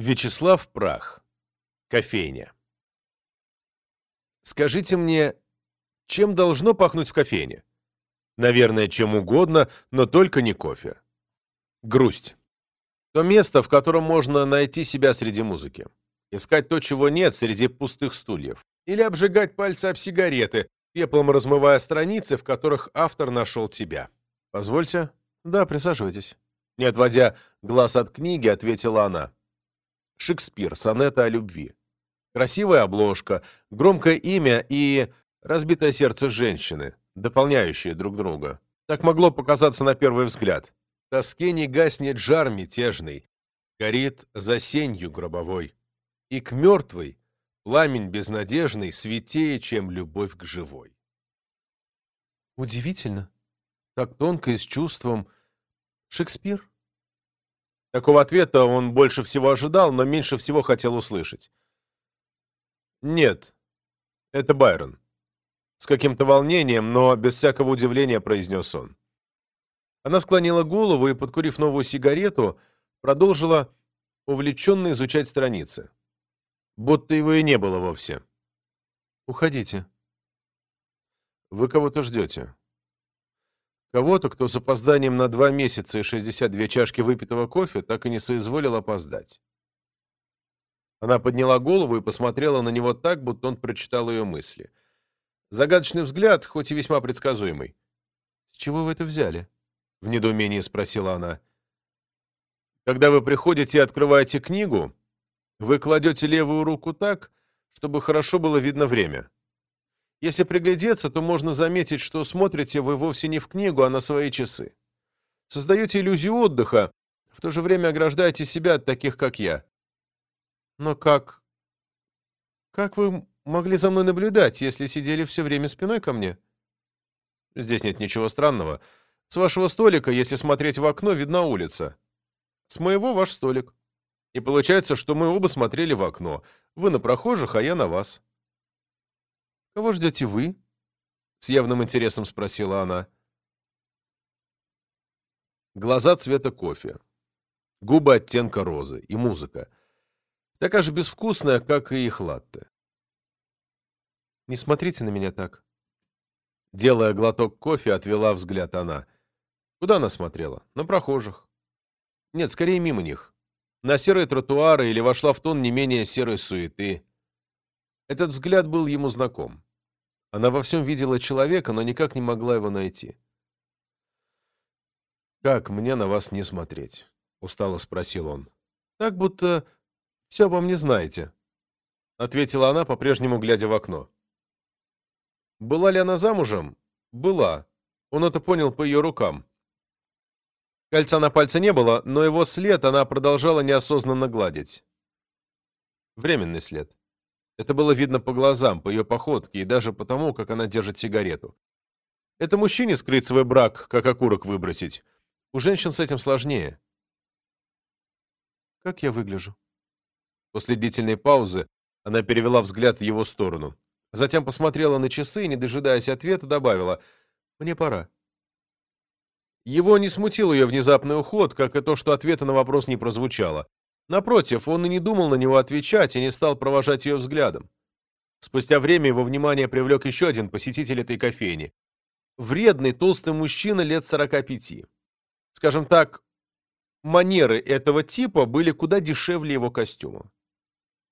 Вячеслав Прах. Кофейня. Скажите мне, чем должно пахнуть в кофейне? Наверное, чем угодно, но только не кофе. Грусть. То место, в котором можно найти себя среди музыки. Искать то, чего нет, среди пустых стульев. Или обжигать пальцы об сигареты, пеплом размывая страницы, в которых автор нашел тебя. Позвольте. Да, присаживайтесь. Не отводя глаз от книги, ответила она. Шекспир, сонета о любви. Красивая обложка, громкое имя и разбитое сердце женщины, дополняющие друг друга. Так могло показаться на первый взгляд. Тоске не гаснет жар мятежный, горит за сенью гробовой. И к мертвой пламень безнадежный светее, чем любовь к живой. Удивительно. Так тонко и с чувством. Шекспир? Такого ответа он больше всего ожидал, но меньше всего хотел услышать. «Нет, это Байрон». С каким-то волнением, но без всякого удивления произнес он. Она склонила голову и, подкурив новую сигарету, продолжила увлеченно изучать страницы. Будто его и не было вовсе. «Уходите». «Вы кого-то ждете?» Кого-то, кто с опозданием на два месяца и 62 чашки выпитого кофе так и не соизволил опоздать. Она подняла голову и посмотрела на него так, будто он прочитал ее мысли. Загадочный взгляд, хоть и весьма предсказуемый. «С чего вы это взяли?» — в недоумении спросила она. «Когда вы приходите и открываете книгу, вы кладете левую руку так, чтобы хорошо было видно время. Если приглядеться, то можно заметить, что смотрите вы вовсе не в книгу, а на свои часы. Создаете иллюзию отдыха, в то же время ограждаете себя от таких, как я. Но как... Как вы могли за мной наблюдать, если сидели все время спиной ко мне? Здесь нет ничего странного. С вашего столика, если смотреть в окно, видна улица. С моего ваш столик. И получается, что мы оба смотрели в окно. Вы на прохожих, а я на вас. «Кого ждете вы?» — с явным интересом спросила она. Глаза цвета кофе, губы оттенка розы и музыка. Такая же безвкусная, как и их латте. «Не смотрите на меня так». Делая глоток кофе, отвела взгляд она. Куда она смотрела? На прохожих. Нет, скорее мимо них. На серые тротуары или вошла в тон не менее серой суеты. Этот взгляд был ему знаком. Она во всем видела человека, но никак не могла его найти. «Как мне на вас не смотреть?» — устало спросил он. «Так, будто все обо мне знаете», — ответила она, по-прежнему глядя в окно. Была ли она замужем? Была. Он это понял по ее рукам. Кольца на пальце не было, но его след она продолжала неосознанно гладить. Временный след. Это было видно по глазам, по ее походке и даже по тому, как она держит сигарету. Это мужчине скрыть свой брак, как окурок выбросить. У женщин с этим сложнее. «Как я выгляжу?» После длительной паузы она перевела взгляд в его сторону. Затем посмотрела на часы и, не дожидаясь ответа, добавила «Мне пора». Его не смутил ее внезапный уход, как и то, что ответа на вопрос не прозвучало. Напротив, он и не думал на него отвечать и не стал провожать ее взглядом. Спустя время его внимание привлек еще один посетитель этой кофейни. Вредный толстый мужчина лет 45. Скажем так, манеры этого типа были куда дешевле его костюма.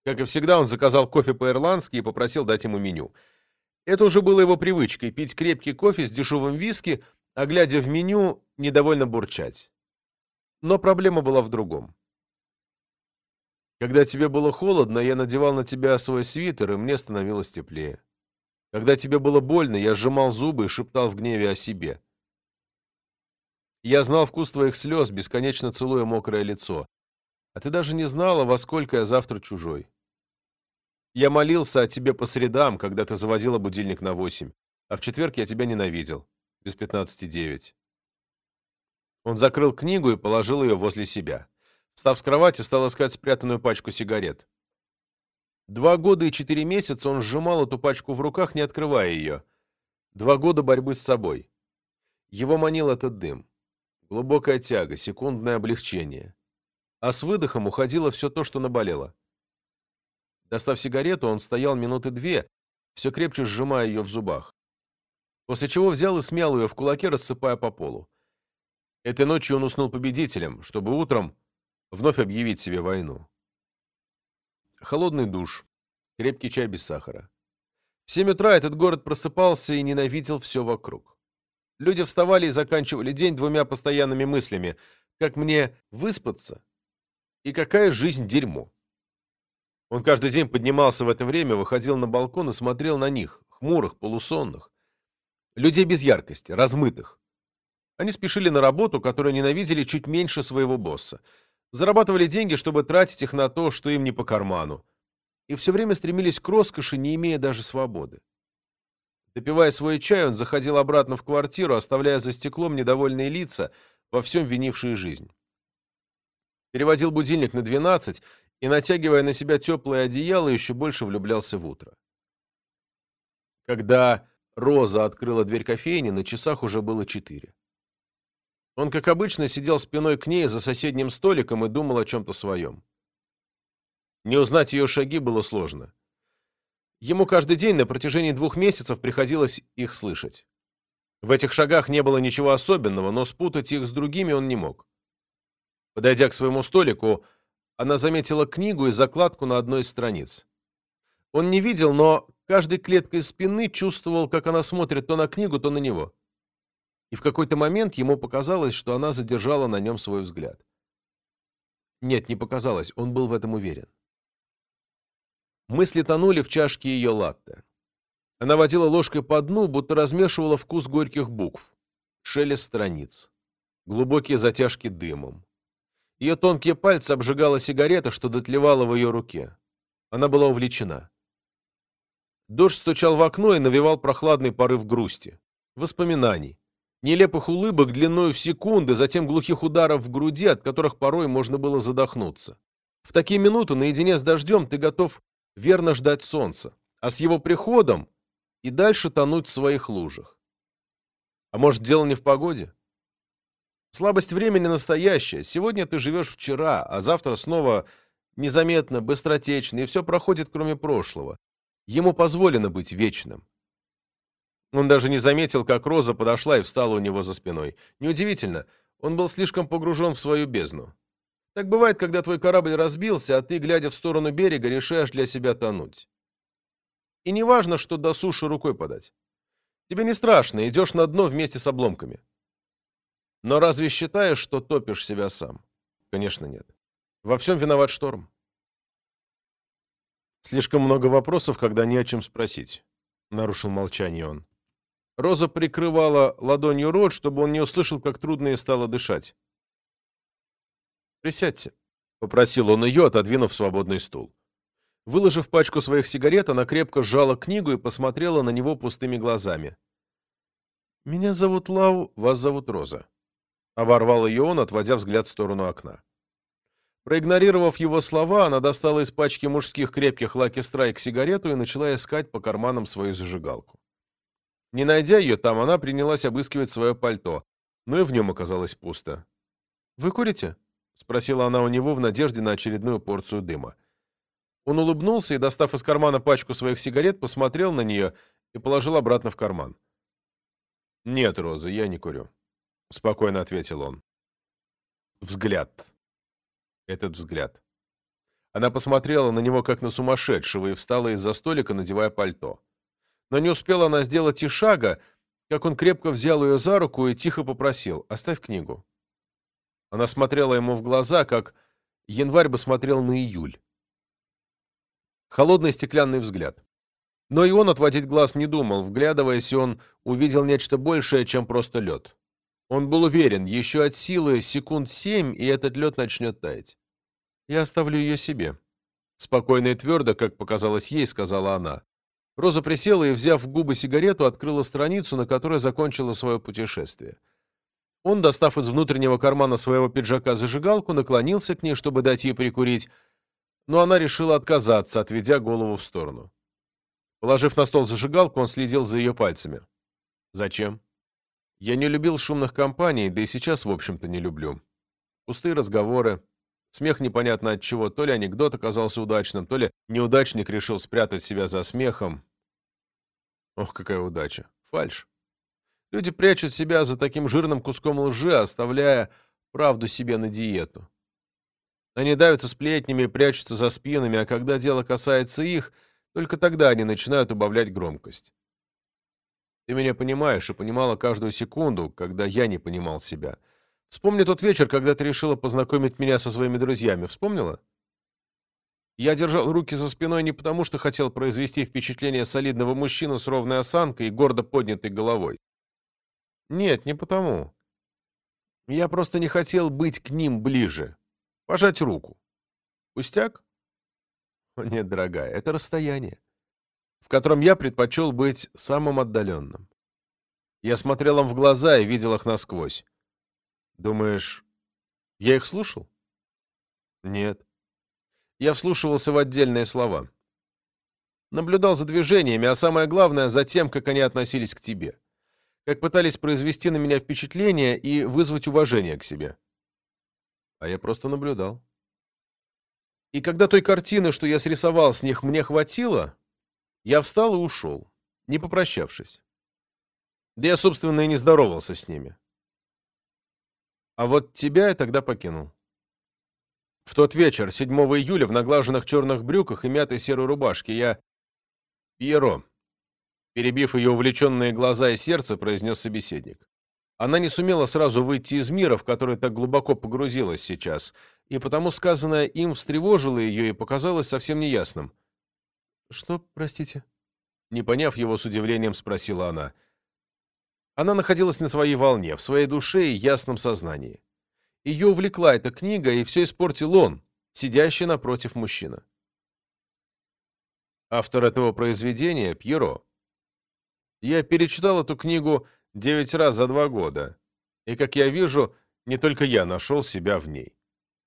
Как и всегда, он заказал кофе по-ирландски и попросил дать ему меню. Это уже было его привычкой – пить крепкий кофе с дешевым виски, а глядя в меню, недовольно бурчать. Но проблема была в другом. Когда тебе было холодно, я надевал на тебя свой свитер, и мне становилось теплее. Когда тебе было больно, я сжимал зубы и шептал в гневе о себе. Я знал вкус твоих слез, бесконечно целуя мокрое лицо. А ты даже не знала, во сколько я завтра чужой. Я молился о тебе по средам, когда ты заводила будильник на восемь, а в четверг я тебя ненавидел. Без пятнадцати девять. Он закрыл книгу и положил ее возле себя. Встав с кровати, стал искать спрятанную пачку сигарет. Два года и четыре месяца он сжимал эту пачку в руках, не открывая ее. Два года борьбы с собой. Его манил этот дым. Глубокая тяга, секундное облегчение. а с выдохом уходило все то, что наболело. Достав сигарету, он стоял минуты две, все крепче сжимая ее в зубах. После чего взял и смял ее в кулаке, рассыпая по полу. Этой ночью он уснул победителем, чтобы утром вновь объявить себе войну. Холодный душ, крепкий чай без сахара. В семь утра этот город просыпался и ненавидел все вокруг. Люди вставали и заканчивали день двумя постоянными мыслями. Как мне выспаться? И какая жизнь дерьмо? Он каждый день поднимался в это время, выходил на балкон и смотрел на них, хмурых, полусонных. Людей без яркости, размытых. Они спешили на работу, которую ненавидели чуть меньше своего босса. Зарабатывали деньги, чтобы тратить их на то, что им не по карману. И все время стремились к роскоши, не имея даже свободы. Допивая свой чай, он заходил обратно в квартиру, оставляя за стеклом недовольные лица, во всем винившие жизнь. Переводил будильник на 12 и, натягивая на себя теплое одеяло, еще больше влюблялся в утро. Когда Роза открыла дверь кофейни, на часах уже было четыре. Он, как обычно, сидел спиной к ней за соседним столиком и думал о чем-то своем. Не узнать ее шаги было сложно. Ему каждый день на протяжении двух месяцев приходилось их слышать. В этих шагах не было ничего особенного, но спутать их с другими он не мог. Подойдя к своему столику, она заметила книгу и закладку на одной из страниц. Он не видел, но каждой клеткой спины чувствовал, как она смотрит то на книгу, то на него и в какой-то момент ему показалось, что она задержала на нем свой взгляд. Нет, не показалось, он был в этом уверен. Мысли тонули в чашке ее латте. Она водила ложкой по дну, будто размешивала вкус горьких букв. Шелест страниц. Глубокие затяжки дымом. Ее тонкие пальцы обжигала сигарета, что дотлевала в ее руке. Она была увлечена. Дождь стучал в окно и навевал прохладный порыв грусти. Воспоминаний нелепых улыбок длиной в секунды, затем глухих ударов в груди, от которых порой можно было задохнуться. В такие минуты наедине с дождем ты готов верно ждать солнца, а с его приходом и дальше тонуть в своих лужах. А может, дело не в погоде? Слабость времени настоящая. Сегодня ты живешь вчера, а завтра снова незаметно, быстротечно, и все проходит, кроме прошлого. Ему позволено быть вечным. Он даже не заметил, как Роза подошла и встала у него за спиной. Неудивительно, он был слишком погружен в свою бездну. Так бывает, когда твой корабль разбился, а ты, глядя в сторону берега, решаешь для себя тонуть. И не важно, что до суши рукой подать. Тебе не страшно, идешь на дно вместе с обломками. Но разве считаешь, что топишь себя сам? Конечно, нет. Во всем виноват шторм. Слишком много вопросов, когда не о чем спросить. Нарушил молчание он. Роза прикрывала ладонью рот, чтобы он не услышал, как трудно ей стало дышать. «Присядьте», — попросил он ее, отодвинув свободный стул. Выложив пачку своих сигарет, она крепко сжала книгу и посмотрела на него пустыми глазами. «Меня зовут Лау, вас зовут Роза», — оборвал ее он, отводя взгляд в сторону окна. Проигнорировав его слова, она достала из пачки мужских крепких Лаки Страйк сигарету и начала искать по карманам свою зажигалку. Не найдя ее там, она принялась обыскивать свое пальто, но и в нем оказалось пусто. «Вы курите?» — спросила она у него в надежде на очередную порцию дыма. Он улыбнулся и, достав из кармана пачку своих сигарет, посмотрел на нее и положил обратно в карман. «Нет, Роза, я не курю», — спокойно ответил он. Взгляд. Этот взгляд. Она посмотрела на него, как на сумасшедшего, и встала из-за столика, надевая пальто. Но не успела она сделать и шага, как он крепко взял ее за руку и тихо попросил «Оставь книгу». Она смотрела ему в глаза, как январь бы смотрел на июль. Холодный стеклянный взгляд. Но и он отводить глаз не думал, вглядываясь, он увидел нечто большее, чем просто лед. Он был уверен, еще от силы секунд семь, и этот лед начнет таять. «Я оставлю ее себе», — спокойно и твердо, как показалось ей, сказала она. Роза присела и, взяв в губы сигарету, открыла страницу, на которой закончила свое путешествие. Он, достав из внутреннего кармана своего пиджака зажигалку, наклонился к ней, чтобы дать ей прикурить, но она решила отказаться, отведя голову в сторону. Положив на стол зажигалку, он следил за ее пальцами. «Зачем?» «Я не любил шумных компаний, да и сейчас, в общем-то, не люблю. Пустые разговоры, Смех непонятно от чего, то ли анекдот оказался удачным, то ли неудачник решил спрятать себя за смехом. Ох, какая удача. Фальш. Люди прячут себя за таким жирным куском лжи, оставляя правду себе на диету. Они давятся сплетнями, прячутся за спинами, а когда дело касается их, только тогда они начинают убавлять громкость. Ты меня понимаешь и понимала каждую секунду, когда я не понимал себя. Вспомни тот вечер, когда ты решила познакомить меня со своими друзьями. Вспомнила? Я держал руки за спиной не потому, что хотел произвести впечатление солидного мужчины с ровной осанкой и гордо поднятой головой. Нет, не потому. Я просто не хотел быть к ним ближе. Пожать руку. Пустяк? Нет, дорогая, это расстояние, в котором я предпочел быть самым отдаленным. Я смотрел им в глаза и видел их насквозь. Думаешь, я их слушал? Нет. Я вслушивался в отдельные слова. Наблюдал за движениями, а самое главное, за тем, как они относились к тебе. Как пытались произвести на меня впечатление и вызвать уважение к себе. А я просто наблюдал. И когда той картины, что я срисовал с них, мне хватило, я встал и ушел, не попрощавшись. Да я, собственно, и не здоровался с ними. А вот тебя я тогда покинул. В тот вечер, 7 июля, в наглаженных черных брюках и мятой серой рубашке, я... Пьеро. Перебив ее увлеченные глаза и сердце, произнес собеседник. Она не сумела сразу выйти из мира, в который так глубоко погрузилась сейчас, и потому сказанное им встревожило ее и показалось совсем неясным. «Что, простите?» Не поняв его, с удивлением спросила она. Она находилась на своей волне, в своей душе и ясном сознании. Ее увлекла эта книга, и все испортил он, сидящий напротив мужчина. Автор этого произведения — Пьеро. Я перечитал эту книгу девять раз за два года, и, как я вижу, не только я нашел себя в ней.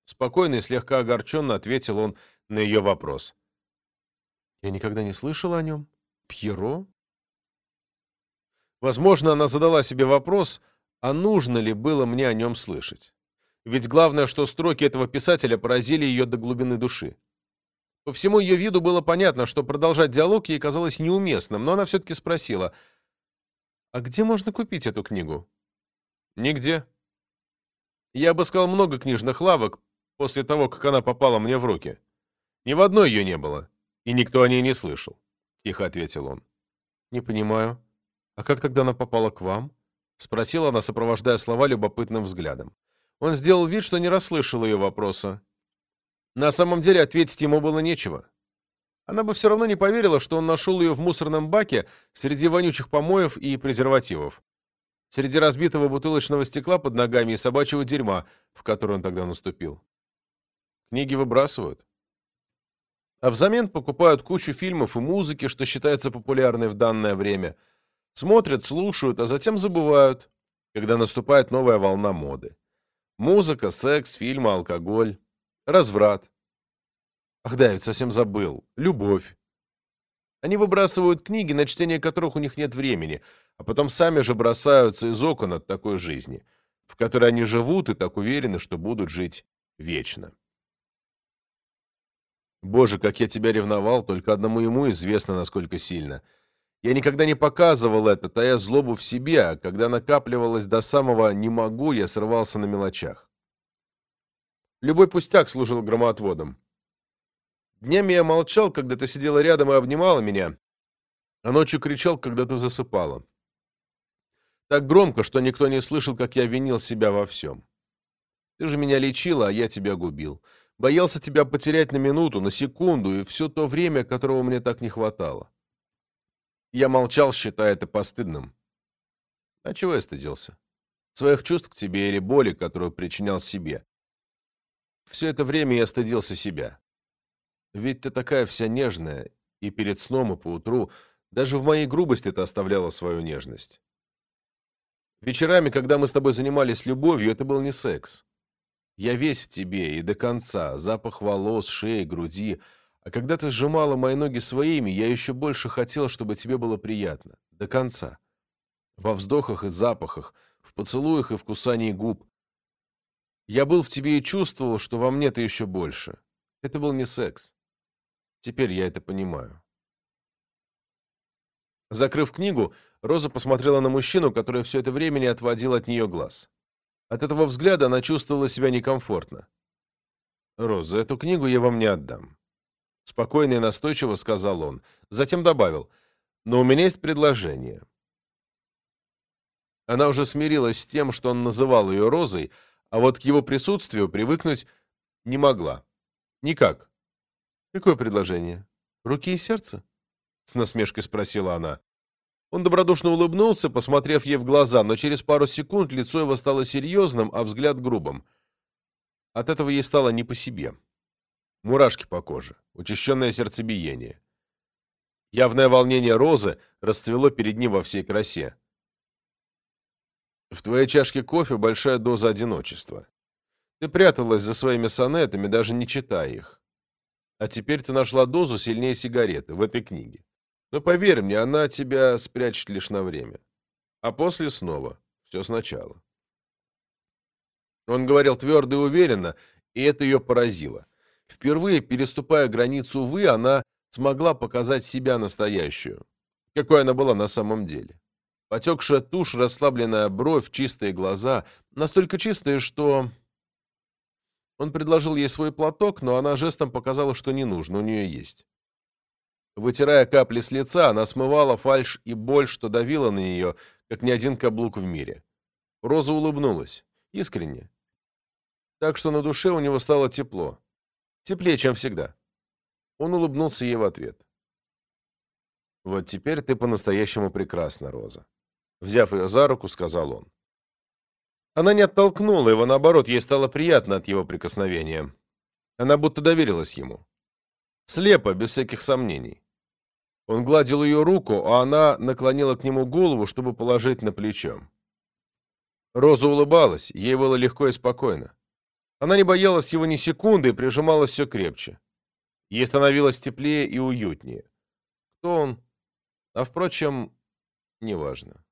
Спокойно и слегка огорченно ответил он на ее вопрос. Я никогда не слышал о нем. Пьеро? Возможно, она задала себе вопрос, а нужно ли было мне о нем слышать. Ведь главное, что строки этого писателя поразили ее до глубины души. По всему ее виду было понятно, что продолжать диалог ей казалось неуместным, но она все-таки спросила, «А где можно купить эту книгу?» «Нигде». Я обыскал много книжных лавок после того, как она попала мне в руки. Ни в одной ее не было, и никто о ней не слышал, — тихо ответил он. «Не понимаю. «А как тогда она попала к вам?» — спросила она, сопровождая слова любопытным взглядом. Он сделал вид, что не расслышал ее вопроса. На самом деле ответить ему было нечего. Она бы все равно не поверила, что он нашел ее в мусорном баке среди вонючих помоев и презервативов. Среди разбитого бутылочного стекла под ногами и собачьего дерьма, в которое он тогда наступил. Книги выбрасывают. А взамен покупают кучу фильмов и музыки, что считается популярной в данное время – Смотрят, слушают, а затем забывают, когда наступает новая волна моды. Музыка, секс, фильмы, алкоголь, разврат. Ах да, я ведь совсем забыл. Любовь. Они выбрасывают книги, на чтение которых у них нет времени, а потом сами же бросаются из окон от такой жизни, в которой они живут и так уверены, что будут жить вечно. Боже, как я тебя ревновал, только одному ему известно, насколько сильно — я никогда не показывал это, тая злобу в себе, а когда накапливалось до самого «не могу», я срывался на мелочах. Любой пустяк служил громоотводом. Днями я молчал, когда ты сидела рядом и обнимала меня, а ночью кричал, когда ты засыпала. Так громко, что никто не слышал, как я винил себя во всем. Ты же меня лечила, а я тебя губил. Боялся тебя потерять на минуту, на секунду, и все то время, которого мне так не хватало. Я молчал, считая это постыдным. А чего я стыдился? Своих чувств к тебе или боли, которую причинял себе. Все это время я стыдился себя. Ведь ты такая вся нежная, и перед сном, и поутру, даже в моей грубости ты оставляла свою нежность. Вечерами, когда мы с тобой занимались любовью, это был не секс. Я весь в тебе и до конца, запах волос, шеи, груди — а когда ты сжимала мои ноги своими, я еще больше хотел, чтобы тебе было приятно. До конца. Во вздохах и запахах, в поцелуях и в кусании губ. Я был в тебе и чувствовал, что во мне ты еще больше. Это был не секс. Теперь я это понимаю. Закрыв книгу, Роза посмотрела на мужчину, который все это время не отводил от нее глаз. От этого взгляда она чувствовала себя некомфортно. «Роза, эту книгу я вам не отдам», — спокойно и настойчиво сказал он. Затем добавил, «но у меня есть предложение». Она уже смирилась с тем, что он называл ее Розой, а вот к его присутствию привыкнуть не могла. Никак. «Какое предложение? Руки и сердце?» — с насмешкой спросила она. Он добродушно улыбнулся, посмотрев ей в глаза, но через пару секунд лицо его стало серьезным, а взгляд грубым. От этого ей стало не по себе. Мурашки по коже, учащенное сердцебиение. Явное волнение Розы расцвело перед ним во всей красе. В твоей чашке кофе большая доза одиночества. Ты пряталась за своими сонетами, даже не читая их. А теперь ты нашла дозу сильнее сигареты в этой книге. Но поверь мне, она тебя спрячет лишь на время. А после снова. Все сначала. Он говорил твердо и уверенно, и это ее поразило. Впервые, переступая границу «вы», она смогла показать себя настоящую, какой она была на самом деле. Потекшая тушь, расслабленная бровь, чистые глаза, настолько чистые, что он предложил ей свой платок, но она жестом показала, что не нужно, у нее есть. Вытирая капли с лица, она смывала фальшь и боль, что давила на нее, как ни один каблук в мире. Роза улыбнулась. Искренне. Так что на душе у него стало тепло. Теплее, чем всегда. Он улыбнулся ей в ответ. «Вот теперь ты по-настоящему прекрасна, Роза». Взяв ее за руку, сказал он. Она не оттолкнула его, наоборот, ей стало приятно от его прикосновения. Она будто доверилась ему. Слепо, без всяких сомнений. Он гладил ее руку, а она наклонила к нему голову, чтобы положить на плечо. Роза улыбалась, ей было легко и спокойно. Она не боялась его ни секунды и прижималась все крепче. Ей становилось теплее и уютнее. Кто он? А, впрочем, неважно.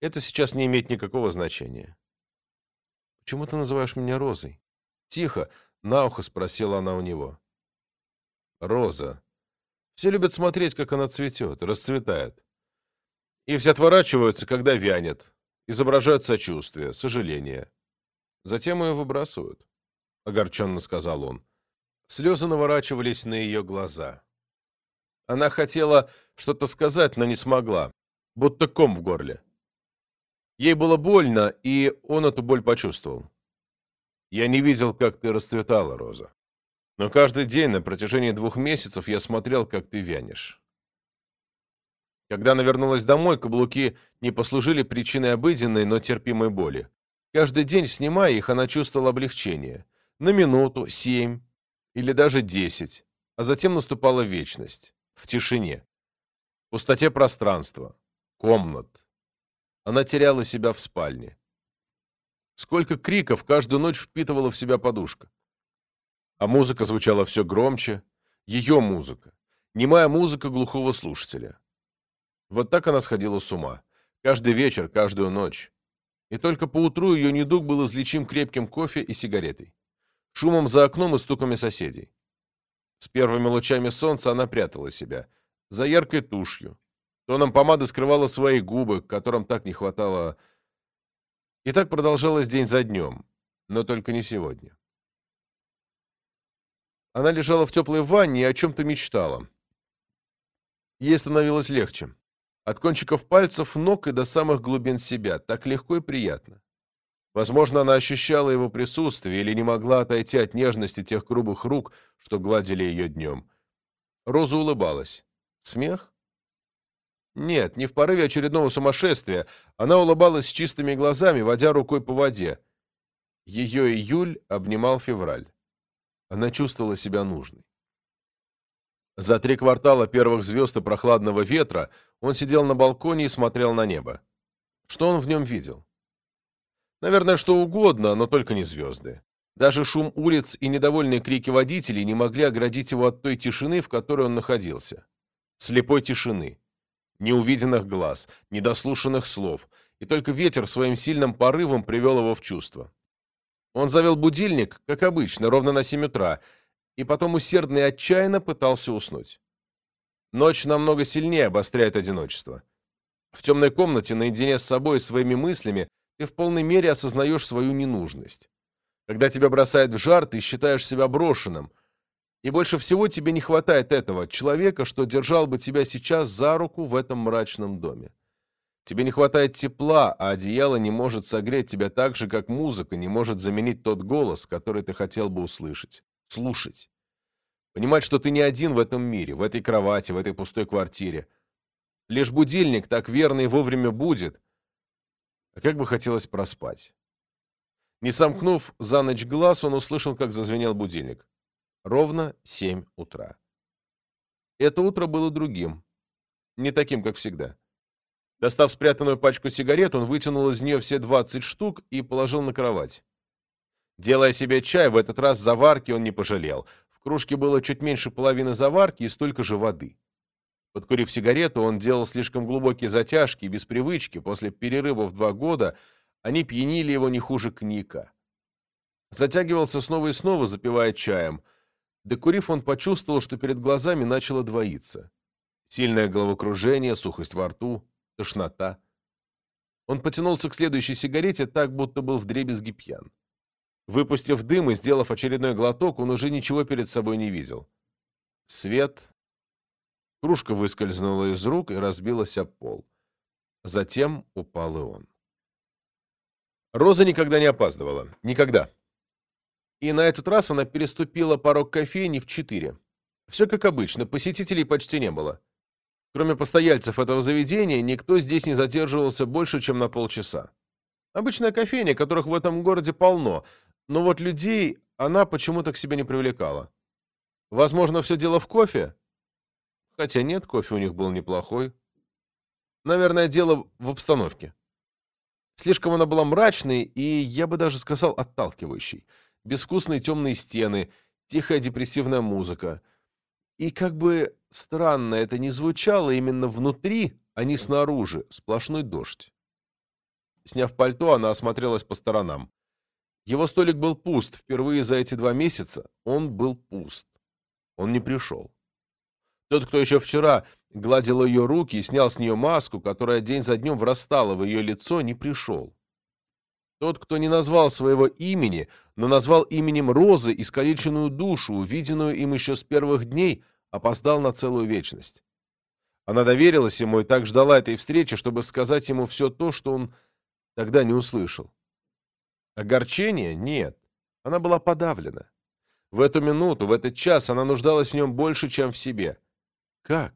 Это сейчас не имеет никакого значения. «Почему ты называешь меня Розой?» «Тихо», — на ухо спросила она у него. «Роза. Все любят смотреть, как она цветет, расцветает. И все отворачиваются, когда вянет, изображают сочувствие, сожаление. Затем ее выбрасывают», — огорченно сказал он. Слезы наворачивались на ее глаза. Она хотела что-то сказать, но не смогла, будто ком в горле. Ей было больно, и он эту боль почувствовал. Я не видел, как ты расцветала, Роза. Но каждый день на протяжении двух месяцев я смотрел, как ты вянешь. Когда она вернулась домой, каблуки не послужили причиной обыденной, но терпимой боли. Каждый день, снимая их, она чувствовала облегчение. На минуту, семь или даже десять. А затем наступала вечность. В тишине. В пустоте пространства. Комнат. Она теряла себя в спальне. Сколько криков каждую ночь впитывала в себя подушка. А музыка звучала все громче. Ее музыка. Немая музыка глухого слушателя. Вот так она сходила с ума. Каждый вечер, каждую ночь. И только поутру ее недуг был излечим крепким кофе и сигаретой. Шумом за окном и стуками соседей. С первыми лучами солнца она прятала себя. За яркой тушью, Тоном помады скрывала свои губы, которым так не хватало... И так продолжалось день за днем, но только не сегодня. Она лежала в теплой ванне и о чем-то мечтала. Ей становилось легче. От кончиков пальцев ног и до самых глубин себя. Так легко и приятно. Возможно, она ощущала его присутствие или не могла отойти от нежности тех грубых рук, что гладили ее днем. Роза улыбалась. Смех? Нет, не в порыве очередного сумасшествия. Она улыбалась с чистыми глазами, водя рукой по воде. Ее июль обнимал февраль. Она чувствовала себя нужной. За три квартала первых звезд и прохладного ветра он сидел на балконе и смотрел на небо. Что он в нем видел? Наверное, что угодно, но только не звезды. Даже шум улиц и недовольные крики водителей не могли оградить его от той тишины, в которой он находился. Слепой тишины неувиденных глаз, недослушанных слов, и только ветер своим сильным порывом привел его в чувство. Он завел будильник, как обычно, ровно на 7 утра, и потом усердно и отчаянно пытался уснуть. Ночь намного сильнее обостряет одиночество. В темной комнате, наедине с собой и своими мыслями, ты в полной мере осознаешь свою ненужность. Когда тебя бросает в жар, ты считаешь себя брошенным. И больше всего тебе не хватает этого человека, что держал бы тебя сейчас за руку в этом мрачном доме. Тебе не хватает тепла, а одеяло не может согреть тебя так же, как музыка не может заменить тот голос, который ты хотел бы услышать, слушать. Понимать, что ты не один в этом мире, в этой кровати, в этой пустой квартире. Лишь будильник так верно и вовремя будет. А как бы хотелось проспать. Не сомкнув за ночь глаз, он услышал, как зазвенел будильник. Ровно семь утра. Это утро было другим. Не таким, как всегда. Достав спрятанную пачку сигарет, он вытянул из нее все 20 штук и положил на кровать. Делая себе чай, в этот раз заварки он не пожалел. В кружке было чуть меньше половины заварки и столько же воды. Подкурив сигарету, он делал слишком глубокие затяжки, без привычки, после перерыва в два года, они пьянили его не хуже кника. Затягивался снова и снова, запивая чаем. Докурив, он почувствовал, что перед глазами начало двоиться. Сильное головокружение, сухость во рту тошнота. Он потянулся к следующей сигарете так, будто был вдребезги пьян. Выпустив дым и сделав очередной глоток, он уже ничего перед собой не видел. Свет. Кружка выскользнула из рук и разбилась об пол. Затем упал и он. Роза никогда не опаздывала. Никогда. И на этот раз она переступила порог кофейни в четыре. Все как обычно, посетителей почти не было. Кроме постояльцев этого заведения, никто здесь не задерживался больше, чем на полчаса. Обычная кофейня, которых в этом городе полно, но вот людей она почему-то к себе не привлекала. Возможно, все дело в кофе? Хотя нет, кофе у них был неплохой. Наверное, дело в обстановке. Слишком она была мрачной и, я бы даже сказал, отталкивающей. Безвкусные темные стены, тихая депрессивная музыка — и как бы странно это ни звучало, именно внутри, а не снаружи, сплошной дождь. Сняв пальто, она осмотрелась по сторонам. Его столик был пуст. Впервые за эти два месяца он был пуст. Он не пришел. Тот, кто еще вчера гладил ее руки и снял с нее маску, которая день за днем врастала в ее лицо, не пришел. Тот, кто не назвал своего имени, но назвал именем Розы искалеченную душу, увиденную им еще с первых дней, опоздал на целую вечность. Она доверилась ему и так ждала этой встречи, чтобы сказать ему все то, что он тогда не услышал. Огорчения нет. Она была подавлена. В эту минуту, в этот час она нуждалась в нем больше, чем в себе. Как?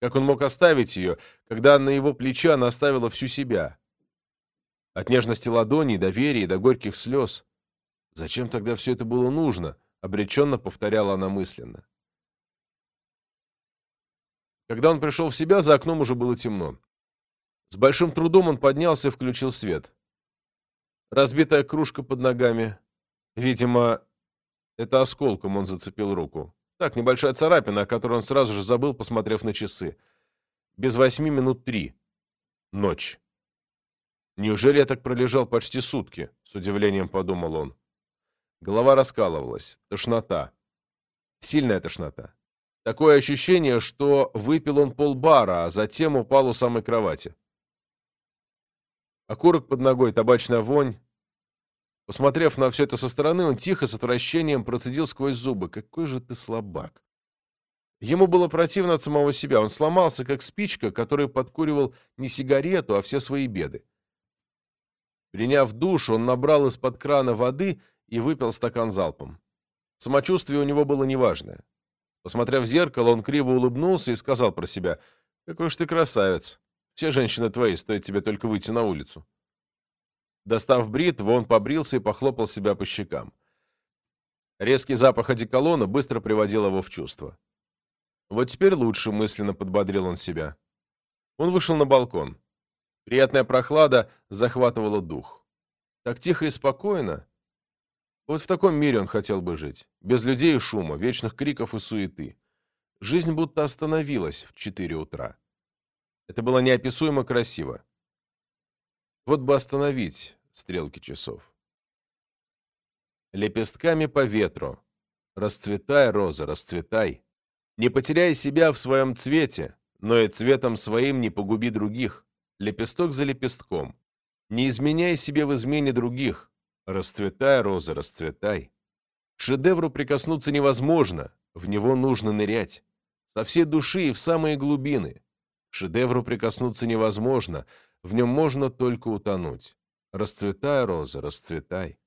Как он мог оставить ее, когда на его плече она оставила всю себя? От нежности ладоней, доверия до горьких слез. Зачем тогда все это было нужно? Обреченно повторяла она мысленно. Когда он пришел в себя, за окном уже было темно. С большим трудом он поднялся и включил свет. Разбитая кружка под ногами. Видимо, это осколком он зацепил руку. Так, небольшая царапина, о которой он сразу же забыл, посмотрев на часы. Без восьми минут три. Ночь. Неужели я так пролежал почти сутки? С удивлением подумал он. Голова раскалывалась. Тошнота. Сильная тошнота. Такое ощущение, что выпил он полбара, а затем упал у самой кровати. Окурок под ногой, табачная вонь. Посмотрев на все это со стороны, он тихо, с отвращением процедил сквозь зубы. «Какой же ты слабак!» Ему было противно от самого себя. Он сломался, как спичка, который подкуривал не сигарету, а все свои беды. Приняв душ, он набрал из-под крана воды и выпил стакан залпом. Самочувствие у него было неважное. Посмотрев в зеркало, он криво улыбнулся и сказал про себя, «Какой ж ты красавец! Все женщины твои, стоит тебе только выйти на улицу». Достав бритву, он побрился и похлопал себя по щекам. Резкий запах одеколона быстро приводил его в чувство. Вот теперь лучше, мысленно подбодрил он себя. Он вышел на балкон. Приятная прохлада захватывала дух. Так тихо и спокойно, вот в таком мире он хотел бы жить. Без людей и шума, вечных криков и суеты. Жизнь будто остановилась в четыре утра. Это было неописуемо красиво. Вот бы остановить стрелки часов. лепестками по ветру. Расцветай, роза, расцветай. Не потеряй себя в своем цвете, но и цветом своим не погуби других. Лепесток за лепестком. Не изменяй себе в измене других. Расцветай, роза, расцветай. К шедевру прикоснуться невозможно, в него нужно нырять. Со всей души и в самые глубины. Шедевру прикоснуться невозможно, в нем можно только утонуть. Расцветай, роза, расцветай.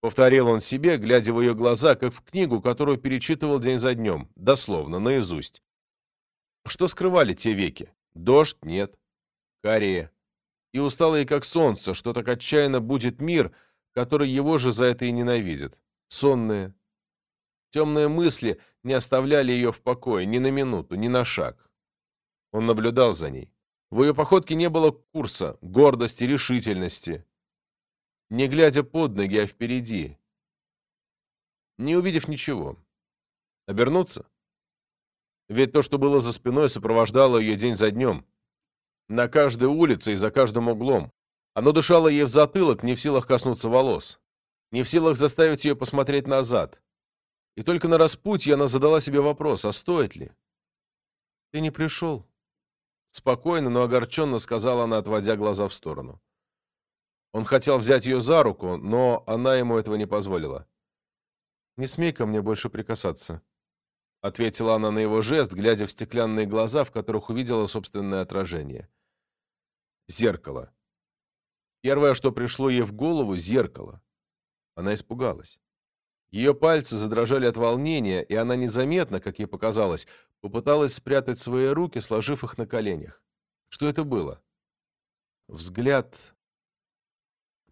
Повторил он себе, глядя в ее глаза, как в книгу, которую перечитывал день за днем, дословно, наизусть. Что скрывали те веки? Дождь нет. Кария. И усталые, как солнце, что так отчаянно будет мир, который его же за это и ненавидит. Сонные. Темные мысли не оставляли ее в покое ни на минуту, ни на шаг. Он наблюдал за ней. В ее походке не было курса, гордости, решительности не глядя под ноги, а впереди, не увидев ничего. Обернуться? Ведь то, что было за спиной, сопровождало ее день за днем. На каждой улице и за каждым углом. Оно дышало ей в затылок, не в силах коснуться волос. Не в силах заставить ее посмотреть назад. И только на распутье она задала себе вопрос, а стоит ли? «Ты не пришел?» Спокойно, но огорченно сказала она, отводя глаза в сторону. Он хотел взять ее за руку, но она ему этого не позволила. «Не смей ко мне больше прикасаться», — ответила она на его жест, глядя в стеклянные глаза, в которых увидела собственное отражение. Зеркало. Первое, что пришло ей в голову — зеркало. Она испугалась. Ее пальцы задрожали от волнения, и она незаметно, как ей показалось, попыталась спрятать свои руки, сложив их на коленях. Что это было? Взгляд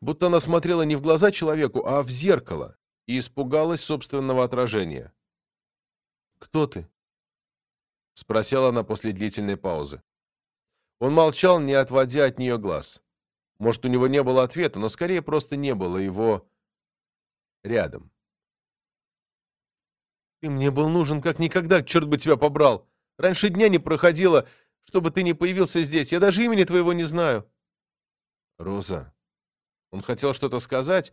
будто она смотрела не в глаза человеку, а в зеркало, и испугалась собственного отражения. «Кто ты?» — спросила она после длительной паузы. Он молчал, не отводя от нее глаз. Может, у него не было ответа, но скорее просто не было его рядом. «Ты мне был нужен как никогда, черт бы тебя побрал! Раньше дня не проходило, чтобы ты не появился здесь. Я даже имени твоего не знаю». «Роза», он хотел что-то сказать,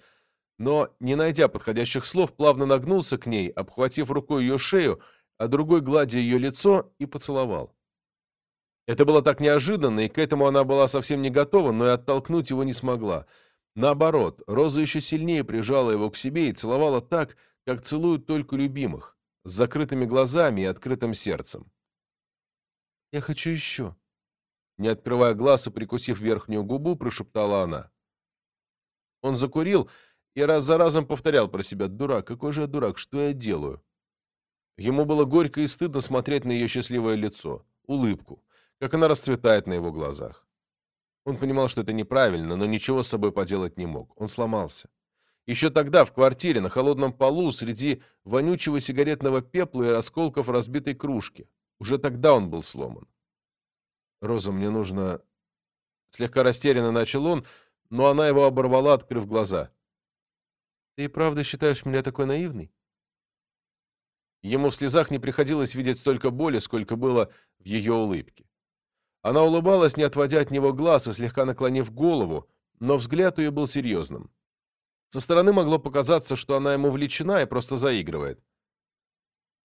но, не найдя подходящих слов, плавно нагнулся к ней, обхватив рукой ее шею, а другой гладя ее лицо и поцеловал. Это было так неожиданно, и к этому она была совсем не готова, но и оттолкнуть его не смогла. Наоборот, Роза еще сильнее прижала его к себе и целовала так, как целуют только любимых, с закрытыми глазами и открытым сердцем. «Я хочу еще», — не открывая глаз и прикусив верхнюю губу, прошептала она. Он закурил и раз за разом повторял про себя «Дурак, какой же я дурак, что я делаю?» Ему было горько и стыдно смотреть на ее счастливое лицо, улыбку, как она расцветает на его глазах. Он понимал, что это неправильно, но ничего с собой поделать не мог. Он сломался. Еще тогда, в квартире, на холодном полу, среди вонючего сигаретного пепла и осколков разбитой кружки. Уже тогда он был сломан. «Роза, мне нужно...» Слегка растерянно начал он, но она его оборвала, открыв глаза. «Ты и правда считаешь меня такой наивной?» Ему в слезах не приходилось видеть столько боли, сколько было в ее улыбке. Она улыбалась, не отводя от него глаз и слегка наклонив голову, но взгляд ее был серьезным. Со стороны могло показаться, что она ему влечена и просто заигрывает.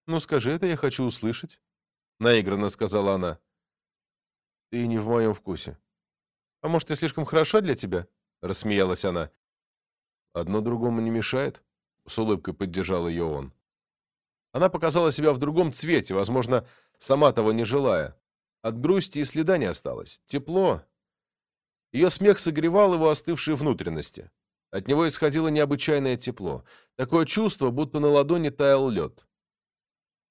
«Ну скажи, это я хочу услышать», — наигранно сказала она. «Ты не в моем вкусе. А может, я слишком хороша для тебя?» — рассмеялась она. «Одно другому не мешает?» — с улыбкой поддержал ее он. Она показала себя в другом цвете, возможно, сама того не желая. От грусти и следа не осталось. Тепло. Ее смех согревал его остывшие внутренности. От него исходило необычайное тепло. Такое чувство, будто на ладони таял лед.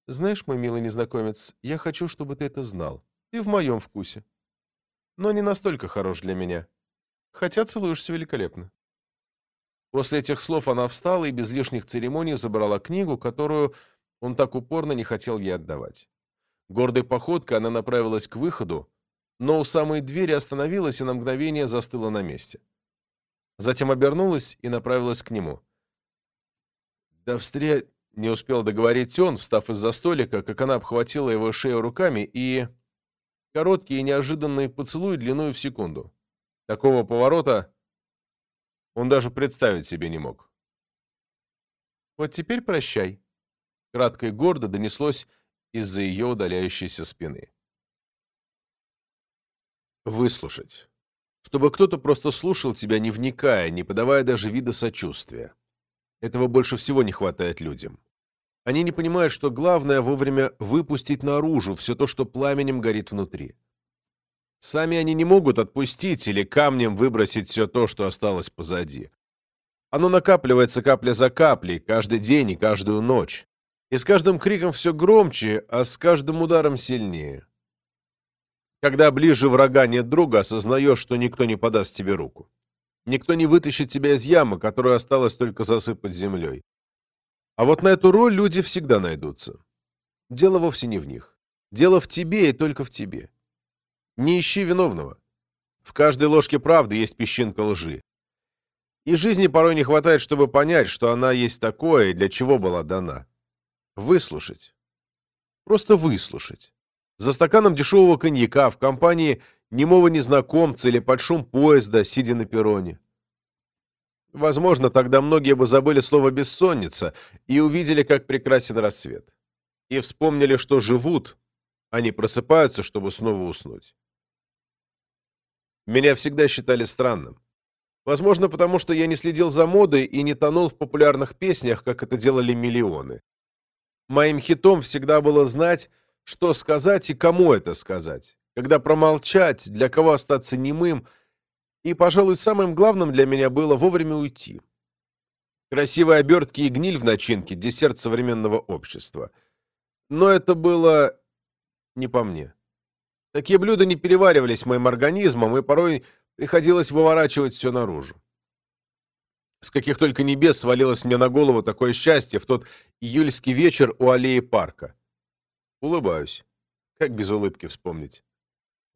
«Знаешь, мой милый незнакомец, я хочу, чтобы ты это знал. Ты в моем вкусе. Но не настолько хорош для меня. Хотя целуешься великолепно. После этих слов она встала и без лишних церемоний забрала книгу, которую он так упорно не хотел ей отдавать. Гордой походкой она направилась к выходу, но у самой двери остановилась и на мгновение застыла на месте. Затем обернулась и направилась к нему. «Да встре...» — не успел договорить он, встав из-за столика, как она обхватила его шею руками и... Короткий и неожиданный поцелуй длиной в секунду. Такого поворота он даже представить себе не мог. Вот теперь прощай. Кратко и гордо донеслось из-за ее удаляющейся спины. Выслушать. Чтобы кто-то просто слушал тебя, не вникая, не подавая даже вида сочувствия. Этого больше всего не хватает людям. Они не понимают, что главное вовремя выпустить наружу все то, что пламенем горит внутри. Сами они не могут отпустить или камнем выбросить все то, что осталось позади. Оно накапливается капля за каплей, каждый день и каждую ночь. И с каждым криком все громче, а с каждым ударом сильнее. Когда ближе врага нет друга, осознаешь, что никто не подаст тебе руку. Никто не вытащит тебя из ямы, которую осталось только засыпать землей. А вот на эту роль люди всегда найдутся. Дело вовсе не в них. Дело в тебе и только в тебе. Не ищи виновного. В каждой ложке правды есть песчинка лжи. И жизни порой не хватает, чтобы понять, что она есть такое и для чего была дана. Выслушать. Просто выслушать. За стаканом дешевого коньяка в компании немого незнакомца или под шум поезда, сидя на перроне. Возможно, тогда многие бы забыли слово «бессонница» и увидели, как прекрасен рассвет. И вспомнили, что живут, а не просыпаются, чтобы снова уснуть. Меня всегда считали странным. Возможно, потому что я не следил за модой и не тонул в популярных песнях, как это делали миллионы. Моим хитом всегда было знать, что сказать и кому это сказать, когда промолчать, для кого остаться немым, и, пожалуй, самым главным для меня было вовремя уйти. Красивые обертки и гниль в начинке – десерт современного общества. Но это было не по мне. Такие блюда не переваривались моим организмом, и порой приходилось выворачивать все наружу. С каких только небес свалилось мне на голову такое счастье в тот июльский вечер у аллеи парка. Улыбаюсь. Как без улыбки вспомнить?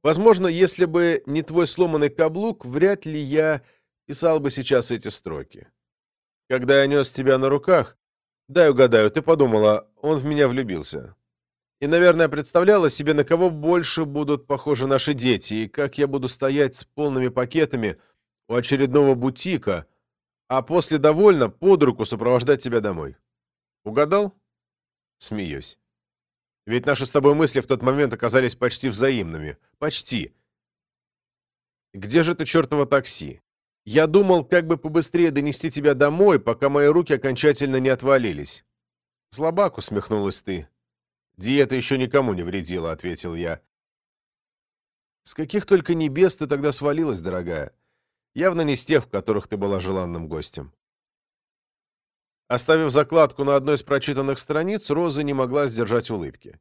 Возможно, если бы не твой сломанный каблук, вряд ли я писал бы сейчас эти строки. Когда я нес тебя на руках, дай угадаю, ты подумала, он в меня влюбился. И, наверное, представляла себе, на кого больше будут похожи наши дети, и как я буду стоять с полными пакетами у очередного бутика, а после довольно под руку сопровождать тебя домой. Угадал? Смеюсь. Ведь наши с тобой мысли в тот момент оказались почти взаимными. Почти. Где же это чертово такси? Я думал, как бы побыстрее донести тебя домой, пока мои руки окончательно не отвалились. Слабак, усмехнулась ты. Диета еще никому не вредила, ответил я. С каких только небес ты тогда свалилась, дорогая. Явно не с тех, в которых ты была желанным гостем. Оставив закладку на одной из прочитанных страниц, Роза не могла сдержать улыбки.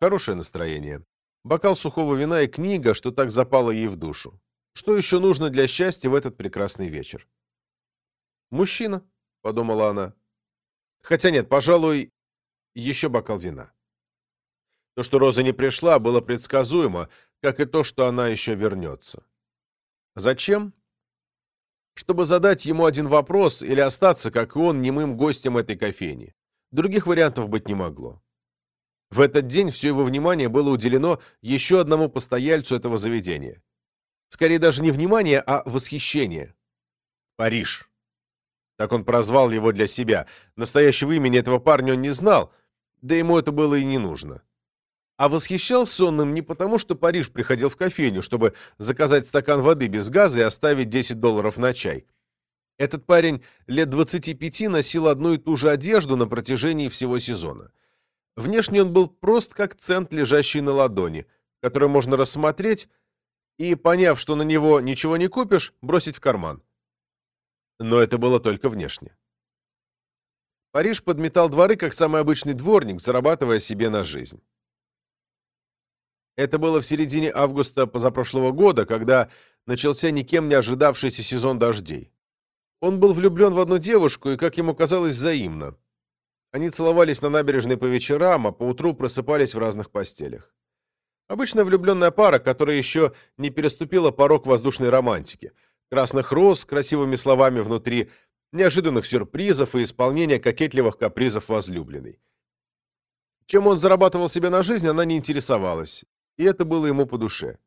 Хорошее настроение. Бокал сухого вина и книга, что так запало ей в душу. Что еще нужно для счастья в этот прекрасный вечер? «Мужчина», — подумала она. Хотя нет, пожалуй, еще бокал вина. То, что Роза не пришла, было предсказуемо, как и то, что она еще вернется. Зачем? Чтобы задать ему один вопрос или остаться, как и он, немым гостем этой кофейни. Других вариантов быть не могло. В этот день все его внимание было уделено еще одному постояльцу этого заведения. Скорее даже не внимание, а восхищение. Париж. Так он прозвал его для себя. Настоящего имени этого парня он не знал, да ему это было и не нужно. А восхищался он им не потому, что Париж приходил в кофейню, чтобы заказать стакан воды без газа и оставить 10 долларов на чай. Этот парень лет 25 носил одну и ту же одежду на протяжении всего сезона. Внешне он был прост, как цент, лежащий на ладони, который можно рассмотреть и, поняв, что на него ничего не купишь, бросить в карман. Но это было только внешне. Париж подметал дворы, как самый обычный дворник, зарабатывая себе на жизнь. Это было в середине августа позапрошлого года, когда начался никем не ожидавшийся сезон дождей. Он был влюблен в одну девушку и, как ему казалось, взаимно. Они целовались на набережной по вечерам, а поутру просыпались в разных постелях. Обычная влюбленная пара, которая еще не переступила порог воздушной романтики. Красных роз с красивыми словами внутри, неожиданных сюрпризов и исполнения кокетливых капризов возлюбленной. Чем он зарабатывал себе на жизнь, она не интересовалась и это было ему по душе.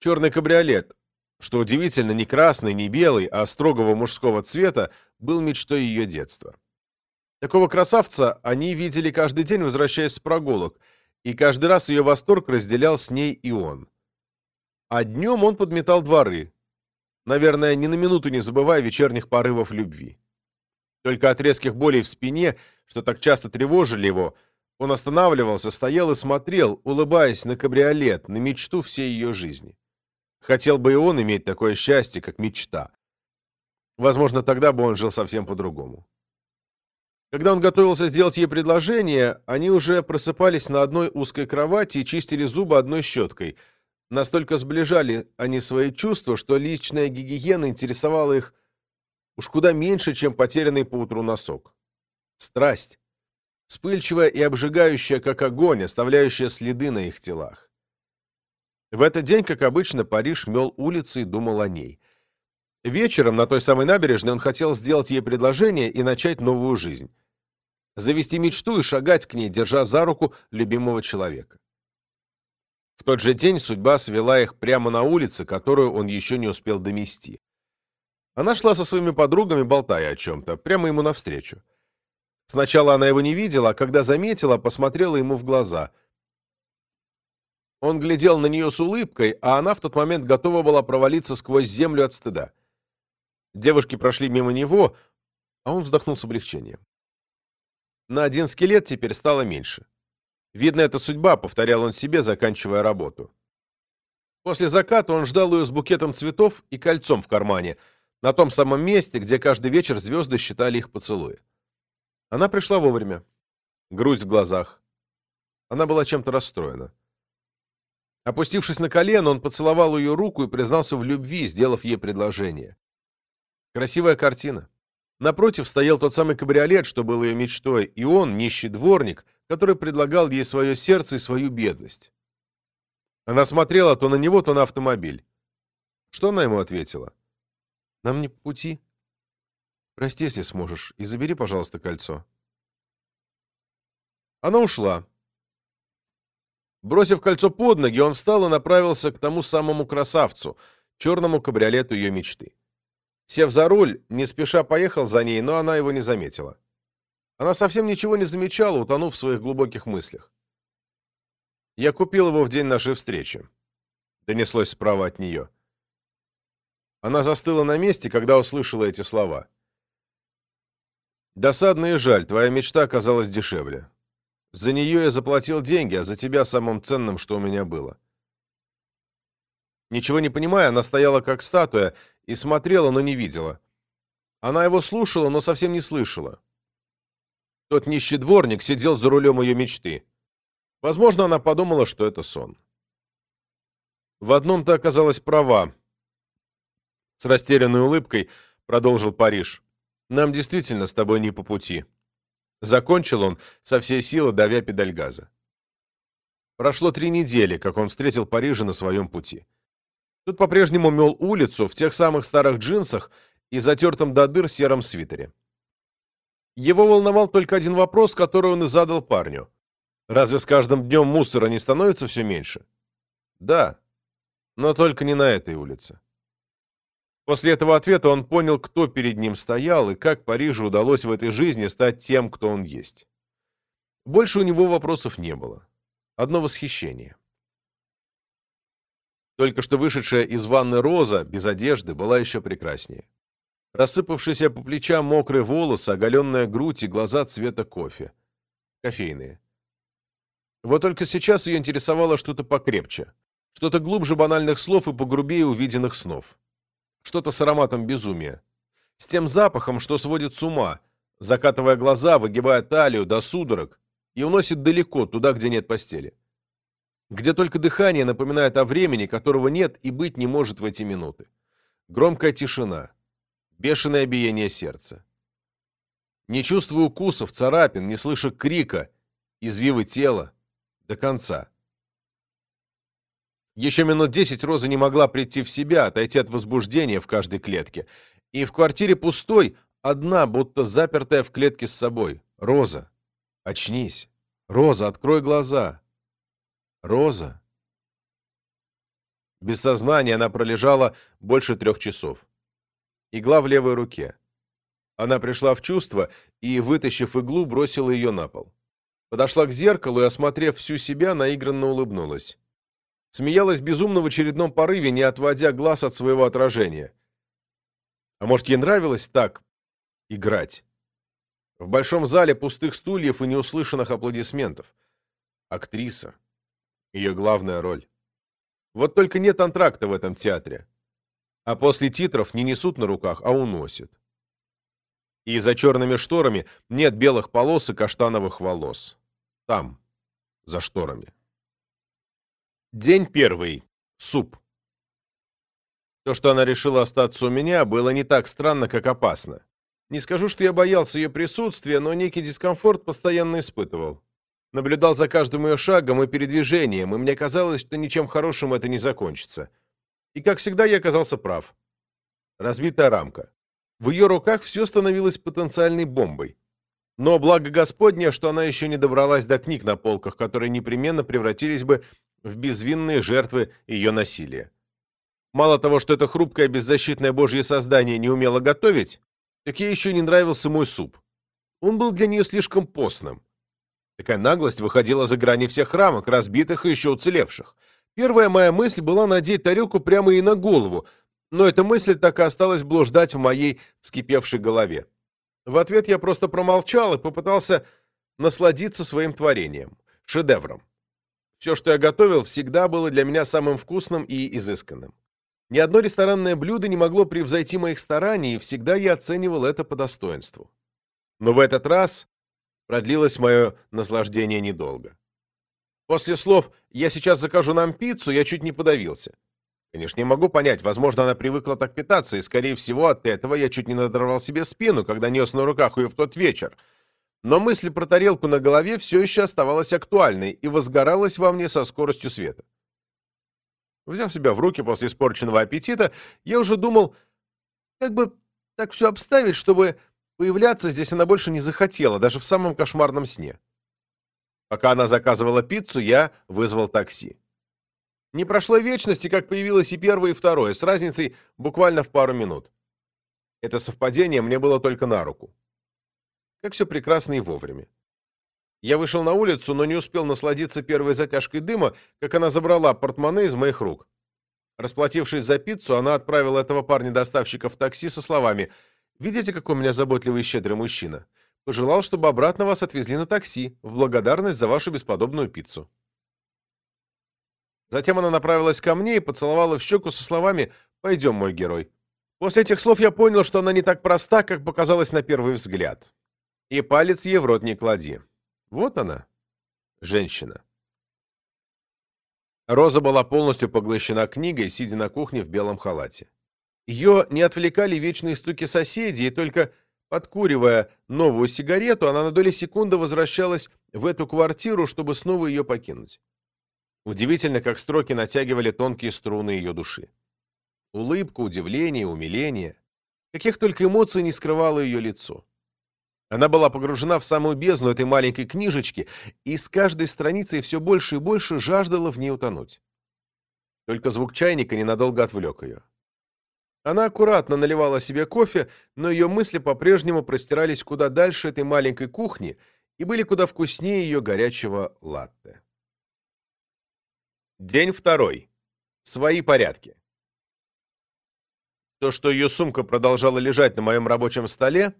Черный кабриолет, что удивительно, не красный, не белый, а строгого мужского цвета, был мечтой ее детства. Такого красавца они видели каждый день, возвращаясь с прогулок, и каждый раз ее восторг разделял с ней и он. А днем он подметал дворы, наверное, ни на минуту не забывая вечерних порывов любви. Только от резких болей в спине, что так часто тревожили его, он останавливался, стоял и смотрел, улыбаясь на кабриолет, на мечту всей ее жизни. Хотел бы и он иметь такое счастье, как мечта. Возможно, тогда бы он жил совсем по-другому. Когда он готовился сделать ей предложение, они уже просыпались на одной узкой кровати и чистили зубы одной щеткой. Настолько сближали они свои чувства, что личная гигиена интересовала их уж куда меньше, чем потерянный поутру носок. Страсть. Вспыльчивая и обжигающая, как огонь, оставляющая следы на их телах. В этот день, как обычно, Париж мел улицы и думал о ней. Вечером на той самой набережной он хотел сделать ей предложение и начать новую жизнь. Завести мечту и шагать к ней, держа за руку любимого человека. В тот же день судьба свела их прямо на улице, которую он еще не успел домести. Она шла со своими подругами, болтая о чем-то, прямо ему навстречу. Сначала она его не видела, а когда заметила, посмотрела ему в глаза. Он глядел на нее с улыбкой, а она в тот момент готова была провалиться сквозь землю от стыда. Девушки прошли мимо него, а он вздохнул с облегчением. На один скелет теперь стало меньше. Видно, это судьба, повторял он себе, заканчивая работу. После заката он ждал ее с букетом цветов и кольцом в кармане, на том самом месте, где каждый вечер звезды считали их поцелуи. Она пришла вовремя. Грусть в глазах. Она была чем-то расстроена. Опустившись на колено, он поцеловал ее руку и признался в любви, сделав ей предложение. Красивая картина. Напротив стоял тот самый кабриолет, что был ее мечтой, и он, нищий дворник, который предлагал ей свое сердце и свою бедность. Она смотрела то на него, то на автомобиль. Что она ему ответила? «Нам не по пути. Прости, если сможешь, и забери, пожалуйста, кольцо». Она ушла. Бросив кольцо под ноги, он встал и направился к тому самому красавцу, черному кабриолету ее мечты. Сев за руль, не спеша поехал за ней, но она его не заметила. Она совсем ничего не замечала, утонув в своих глубоких мыслях. «Я купил его в день нашей встречи», — донеслось справа от нее. Она застыла на месте, когда услышала эти слова. «Досадно и жаль, твоя мечта оказалась дешевле. За нее я заплатил деньги, а за тебя самым ценным, что у меня было». Ничего не понимая, она стояла как статуя и смотрела, но не видела. Она его слушала, но совсем не слышала. Тот нищий дворник сидел за рулем ее мечты. Возможно, она подумала, что это сон. В одном то оказалась права. С растерянной улыбкой продолжил Париж. Нам действительно с тобой не по пути. Закончил он со всей силы, давя педаль газа. Прошло три недели, как он встретил Парижа на своем пути. Тут по-прежнему мел улицу в тех самых старых джинсах и затертом до дыр сером свитере. Его волновал только один вопрос, который он и задал парню. Разве с каждым днем мусора не становится все меньше? Да, но только не на этой улице. После этого ответа он понял, кто перед ним стоял и как Парижу удалось в этой жизни стать тем, кто он есть. Больше у него вопросов не было. Одно восхищение. Только что вышедшая из ванны Роза, без одежды, была еще прекраснее. Рассыпавшиеся по плечам мокрые волосы, оголенная грудь и глаза цвета кофе. Кофейные. Вот только сейчас ее интересовало что-то покрепче. Что-то глубже банальных слов и погрубее увиденных снов. Что-то с ароматом безумия. С тем запахом, что сводит с ума, закатывая глаза, выгибая талию до судорог и уносит далеко, туда, где нет постели где только дыхание напоминает о времени, которого нет и быть не может в эти минуты. Громкая тишина, бешеное биение сердца. Не чувствую укусов, царапин, не слышу крика, извивы тела до конца. Еще минут десять Роза не могла прийти в себя, отойти от возбуждения в каждой клетке. И в квартире пустой, одна, будто запертая в клетке с собой. Роза, очнись. Роза, открой глаза. Роза. Без сознания она пролежала больше трех часов. Игла в левой руке. Она пришла в чувство и, вытащив иглу, бросила ее на пол. Подошла к зеркалу и, осмотрев всю себя, наигранно улыбнулась. Смеялась безумно в очередном порыве, не отводя глаз от своего отражения. А может, ей нравилось так играть? В большом зале пустых стульев и неуслышанных аплодисментов. Актриса. Ее главная роль. Вот только нет антракта в этом театре. А после титров не несут на руках, а уносят. И за черными шторами нет белых полос и каштановых волос. Там, за шторами. День первый. Суп. То, что она решила остаться у меня, было не так странно, как опасно. Не скажу, что я боялся ее присутствия, но некий дискомфорт постоянно испытывал. Наблюдал за каждым ее шагом и передвижением, и мне казалось, что ничем хорошим это не закончится. И, как всегда, я оказался прав. Разбитая рамка. В ее руках все становилось потенциальной бомбой. Но благо Господне, что она еще не добралась до книг на полках, которые непременно превратились бы в безвинные жертвы ее насилия. Мало того, что это хрупкое беззащитное божье создание не умело готовить, так ей еще не нравился мой суп. Он был для нее слишком постным. Такая наглость выходила за грани всех рамок, разбитых и еще уцелевших. Первая моя мысль была надеть тарелку прямо ей на голову, но эта мысль так и осталась блуждать в моей вскипевшей голове. В ответ я просто промолчал и попытался насладиться своим творением, шедевром. Все, что я готовил, всегда было для меня самым вкусным и изысканным. Ни одно ресторанное блюдо не могло превзойти моих стараний, и всегда я оценивал это по достоинству. Но в этот раз продлилось мое наслаждение недолго. После слов «я сейчас закажу нам пиццу» я чуть не подавился. Конечно, не могу понять, возможно, она привыкла так питаться, и, скорее всего, от этого я чуть не надорвал себе спину, когда нес на руках ее в тот вечер — но мысль про тарелку на голове все еще оставалась актуальной и возгоралась во мне со скоростью света. Взяв себя в руки после испорченного аппетита, я уже думал, как бы так все обставить, чтобы появляться здесь она больше не захотела, даже в самом кошмарном сне. Пока она заказывала пиццу, я вызвал такси. Не прошло вечности, как появилось и первое, и второе, с разницей буквально в пару минут. Это совпадение мне было только на руку. Как все прекрасно и вовремя. Я вышел на улицу, но не успел насладиться первой затяжкой дыма, как она забрала портмоне из моих рук. Расплатившись за пиццу, она отправила этого парня-доставщика в такси со словами «Видите, какой у меня заботливый и щедрый мужчина? Пожелал, чтобы обратно вас отвезли на такси, в благодарность за вашу бесподобную пиццу». Затем она направилась ко мне и поцеловала в щеку со словами «Пойдем, мой герой». После этих слов я понял, что она не так проста, как показалось на первый взгляд. И палец ей в рот не клади. Вот она, женщина. Роза была полностью поглощена книгой, сидя на кухне в белом халате. Ее не отвлекали вечные стуки соседей, и только подкуривая новую сигарету, она на доли секунды возвращалась в эту квартиру, чтобы снова ее покинуть. Удивительно, как строки натягивали тонкие струны ее души. Улыбка, удивление, умиление. Каких только эмоций не скрывало ее лицо. Она была погружена в самую бездну этой маленькой книжечки и с каждой страницей все больше и больше жаждала в ней утонуть. Только звук чайника ненадолго отвлек ее. Она аккуратно наливала себе кофе, но ее мысли по-прежнему простирались куда дальше этой маленькой кухни и были куда вкуснее ее горячего латте. День второй. Свои порядки. То, что ее сумка продолжала лежать на моем рабочем столе,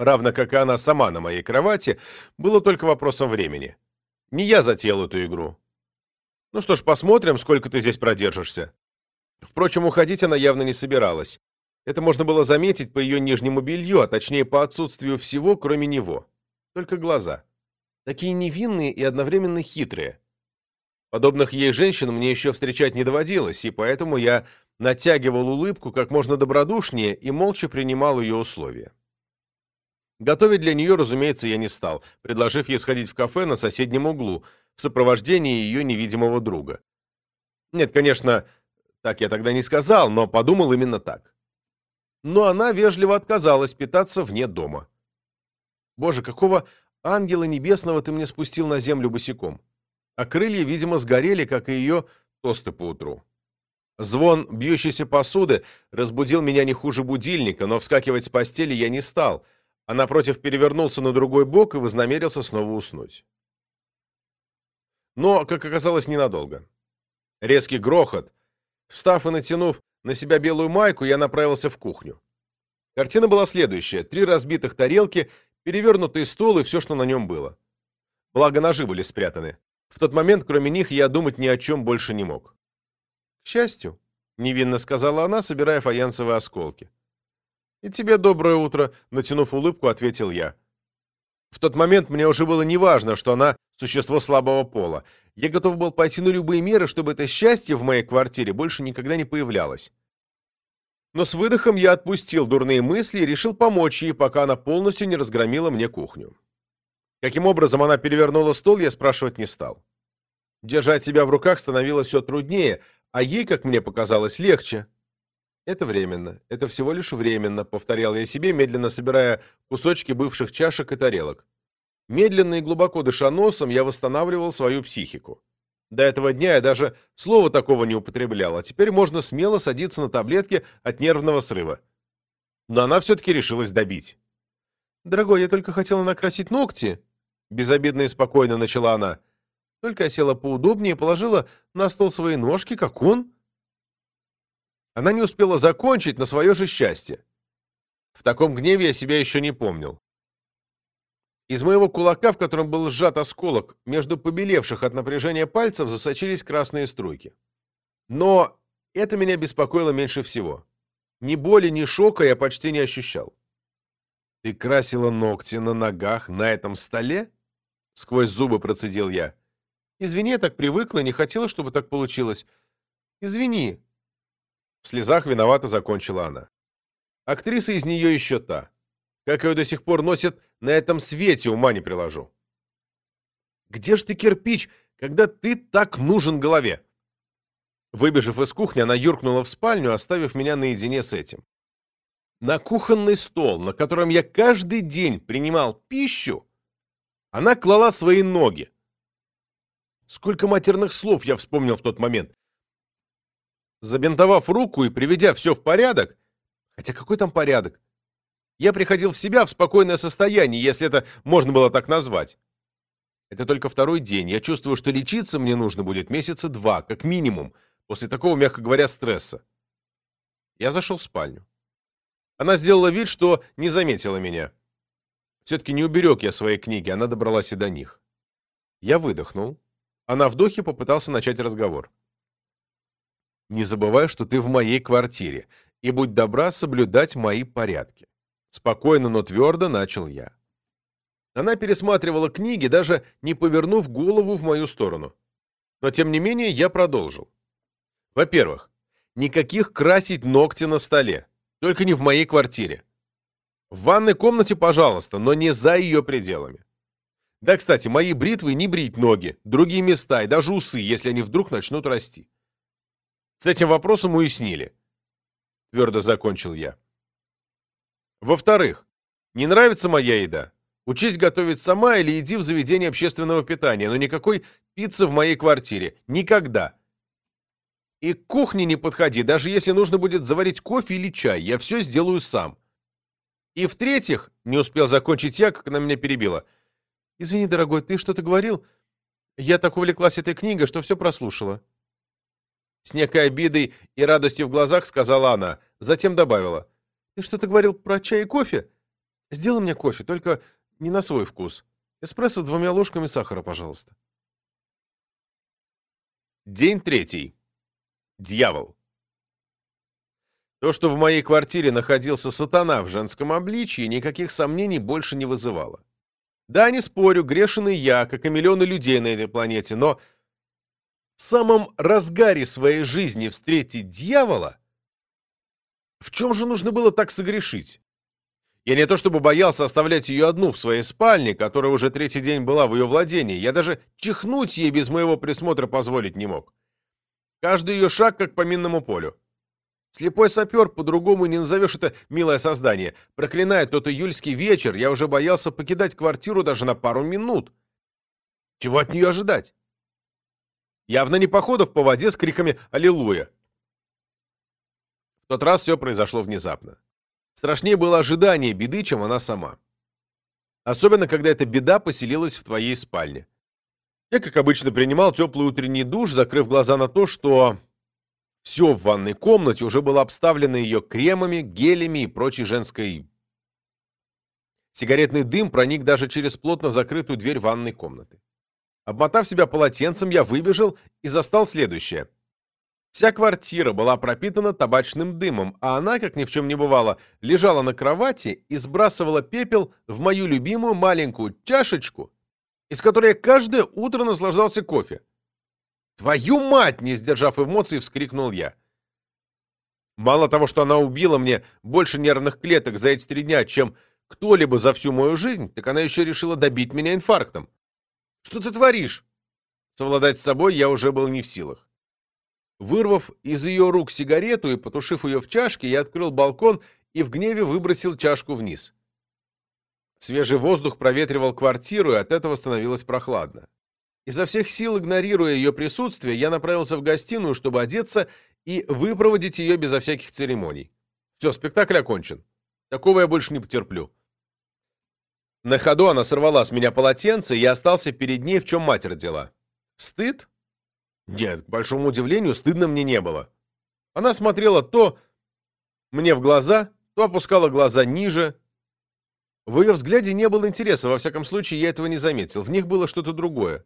равно как и она сама на моей кровати, было только вопросом времени. Не я затеял эту игру. Ну что ж, посмотрим, сколько ты здесь продержишься. Впрочем, уходить она явно не собиралась. Это можно было заметить по ее нижнему белью, а точнее по отсутствию всего, кроме него. Только глаза. Такие невинные и одновременно хитрые. Подобных ей женщин мне еще встречать не доводилось, и поэтому я натягивал улыбку как можно добродушнее и молча принимал ее условия. Готовить для нее, разумеется, я не стал, предложив ей сходить в кафе на соседнем углу, в сопровождении ее невидимого друга. Нет, конечно, так я тогда не сказал, но подумал именно так. Но она вежливо отказалась питаться вне дома. Боже, какого ангела небесного ты мне спустил на землю босиком? А крылья, видимо, сгорели, как и ее тосты поутру. Звон бьющейся посуды разбудил меня не хуже будильника, но вскакивать с постели я не стал, а напротив перевернулся на другой бок и вознамерился снова уснуть. Но, как оказалось, ненадолго. Резкий грохот. Встав и натянув на себя белую майку, я направился в кухню. Картина была следующая. Три разбитых тарелки, перевернутый стол и все, что на нем было. Благо, ножи были спрятаны. В тот момент, кроме них, я думать ни о чем больше не мог. «К счастью», — невинно сказала она, собирая фаянсовые осколки. «И тебе доброе утро», — натянув улыбку, ответил я. В тот момент мне уже было неважно, что она существо слабого пола. Я готов был пойти на любые меры, чтобы это счастье в моей квартире больше никогда не появлялось. Но с выдохом я отпустил дурные мысли и решил помочь ей, пока она полностью не разгромила мне кухню. Каким образом она перевернула стол, я спрашивать не стал. Держать себя в руках становилось все труднее, а ей, как мне показалось, легче. Это временно, это всего лишь временно, повторял я себе, медленно собирая кусочки бывших чашек и тарелок. Медленно и глубоко дыша носом, я восстанавливал свою психику. До этого дня я даже слова такого не употреблял, а теперь можно смело садиться на таблетки от нервного срыва. Но она все-таки решилась добить. «Дорогой, я только хотела накрасить ногти», — безобидно и спокойно начала она. Только я села поудобнее и положила на стол свои ножки, как он. Она не успела закончить на свое же счастье. В таком гневе я себя еще не помнил. Из моего кулака, в котором был сжат осколок, между побелевших от напряжения пальцев засочились красные струйки. Но это меня беспокоило меньше всего. Ни боли, ни шока я почти не ощущал. «Ты красила ногти на ногах на этом столе?» Сквозь зубы процедил я. «Извини, я так привыкла, не хотела, чтобы так получилось. Извини». В слезах виновато закончила она. Актриса из нее еще та. Как ее до сих пор носят, на этом свете ума не приложу. Где ж ты, кирпич, когда ты так нужен голове? Выбежав из кухни, она юркнула в спальню, оставив меня наедине с этим. На кухонный стол, на котором я каждый день принимал пищу, она клала свои ноги. Сколько матерных слов я вспомнил в тот момент. Забинтовав руку и приведя все в порядок, хотя какой там порядок, я приходил в себя в спокойное состояние, если это можно было так назвать. Это только второй день. Я чувствую, что лечиться мне нужно будет месяца два, как минимум, после такого, мягко говоря, стресса. Я зашел в спальню. Она сделала вид, что не заметила меня. Все-таки не уберег я свои книги, она добралась и до них. Я выдохнул. А на вдохе попытался начать разговор. «Не забывай, что ты в моей квартире, и будь добра соблюдать мои порядки. Спокойно, но твердо начал я. Она пересматривала книги, даже не повернув голову в мою сторону. Но, тем не менее, я продолжил. Во-первых, никаких красить ногти на столе. Только не в моей квартире. В ванной комнате, пожалуйста, но не за ее пределами. Да, кстати, мои бритвы не брить ноги, другие места и даже усы, если они вдруг начнут расти. С этим вопросом уяснили. Твердо закончил я. Во-вторых, не нравится моя еда? Учись готовить сама или иди в заведение общественного питания, но никакой пиццы в моей квартире. Никогда. И к кухне не подходи, даже если нужно будет заварить кофе или чай. Я все сделаю сам. И в-третьих, не успел закончить я, как она меня перебила. Извини, дорогой, ты что-то говорил? Я так увлеклась этой книгой, что все прослушала. С некой обидой и радостью в глазах сказала она, затем добавила. Ты что-то говорил про чай и кофе? Сделай мне кофе, только не на свой вкус. Эспрессо двумя ложками сахара, пожалуйста. День третий. Дьявол. То, что в моей квартире находился сатана в женском обличии, никаких сомнений больше не вызывало. Да, не спорю, грешен и я, как и миллионы людей на этой планете, но в самом разгаре своей жизни встретить дьявола в чем же нужно было так согрешить? Я не то чтобы боялся оставлять ее одну в своей спальне, которая уже третий день была в ее владении, я даже чихнуть ей без моего присмотра позволить не мог. Каждый ее шаг как по минному полю. Слепой сапер, по-другому не назовешь это милое создание. Проклиная тот июльский вечер, я уже боялся покидать квартиру даже на пару минут. Чего от нее ожидать? Явно не походов по воде с криками «Аллилуйя». тот раз все произошло внезапно. Страшнее было ожидание беды, чем она сама. Особенно, когда эта беда поселилась в твоей спальне. Я, как обычно, принимал теплый утренний душ, закрыв глаза на то, что все в ванной комнате уже было обставлено ее кремами, гелями и прочей женской... Сигаретный дым проник даже через плотно закрытую дверь ванной комнаты. Обмотав себя полотенцем, я выбежал и застал следующее. Вся квартира была пропитана табачным дымом, а она, как ни в чем не бывало, лежала на кровати и сбрасывала пепел в мою любимую маленькую чашечку, из которой я каждое утро наслаждался кофе. «Твою мать!» — не сдержав эмоций, вскрикнул я. Мало того, что она убила мне больше нервных клеток за эти три дня, чем кто-либо за всю мою жизнь, так она еще решила добить меня инфарктом. Что ты творишь? Совладать с собой я уже был не в силах. Вырвав из ее рук сигарету и потушив ее в чашке, я открыл балкон и в гневе выбросил чашку вниз. Свежий воздух проветривал квартиру, и от этого становилось прохладно. Изо всех сил, игнорируя ее присутствие, я направился в гостиную, чтобы одеться и выпроводить ее безо всяких церемоний. Все, спектакль окончен. Такого я больше не потерплю. На ходу она сорвала с меня полотенце, и я остался перед ней, в чем мать родила. Стыд? Нет, к большому удивлению, стыдно мне не было. Она смотрела то мне в глаза, то опускала глаза ниже. В ее взгляде не было интереса, во всяком случае, я этого не заметил. В них было что-то другое.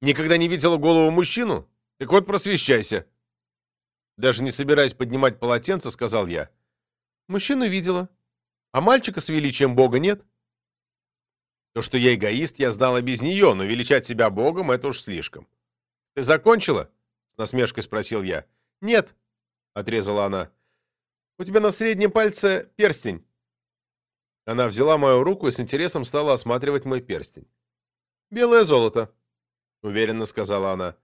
Никогда не видела голову мужчину? Так вот, просвещайся. Даже не собираясь поднимать полотенце, сказал я. Мужчину видела. А мальчика с величием Бога нет? То, что я эгоист, я знала без нее, но величать себя Богом — это уж слишком. «Ты закончила?» — с насмешкой спросил я. «Нет», — отрезала она. «У тебя на среднем пальце перстень». Она взяла мою руку и с интересом стала осматривать мой перстень. «Белое золото», — уверенно сказала она.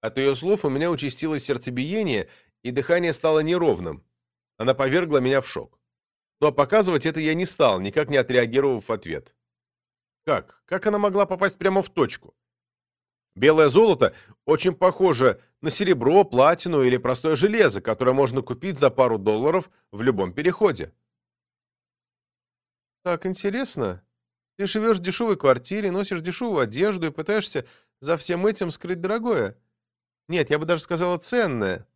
От ее слов у меня участилось сердцебиение, и дыхание стало неровным. Она повергла меня в шок. Но показывать это я не стал, никак не отреагировав в ответ. Как? Как она могла попасть прямо в точку? Белое золото очень похоже на серебро, платину или простое железо, которое можно купить за пару долларов в любом переходе. Так интересно. Ты живешь в дешевой квартире, носишь дешевую одежду и пытаешься за всем этим скрыть дорогое. Нет, я бы даже сказала ценное.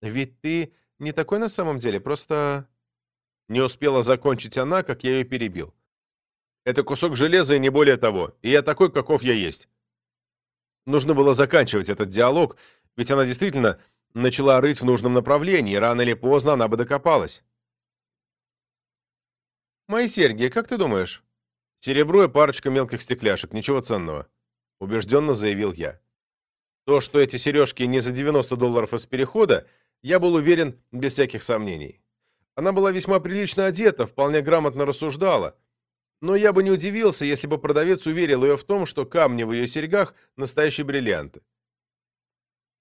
Ведь ты не такой на самом деле, просто... Не успела закончить она, как я ее перебил. Это кусок железа и не более того, и я такой, каков я есть. Нужно было заканчивать этот диалог, ведь она действительно начала рыть в нужном направлении, и рано или поздно она бы докопалась. «Мои серьги, как ты думаешь?» «Серебро и парочка мелких стекляшек, ничего ценного», — убежденно заявил я. То, что эти сережки не за 90 долларов из перехода, я был уверен без всяких сомнений. Она была весьма прилично одета, вполне грамотно рассуждала, но я бы не удивился, если бы продавец уверил ее в том, что камни в ее серьгах – настоящие бриллианты.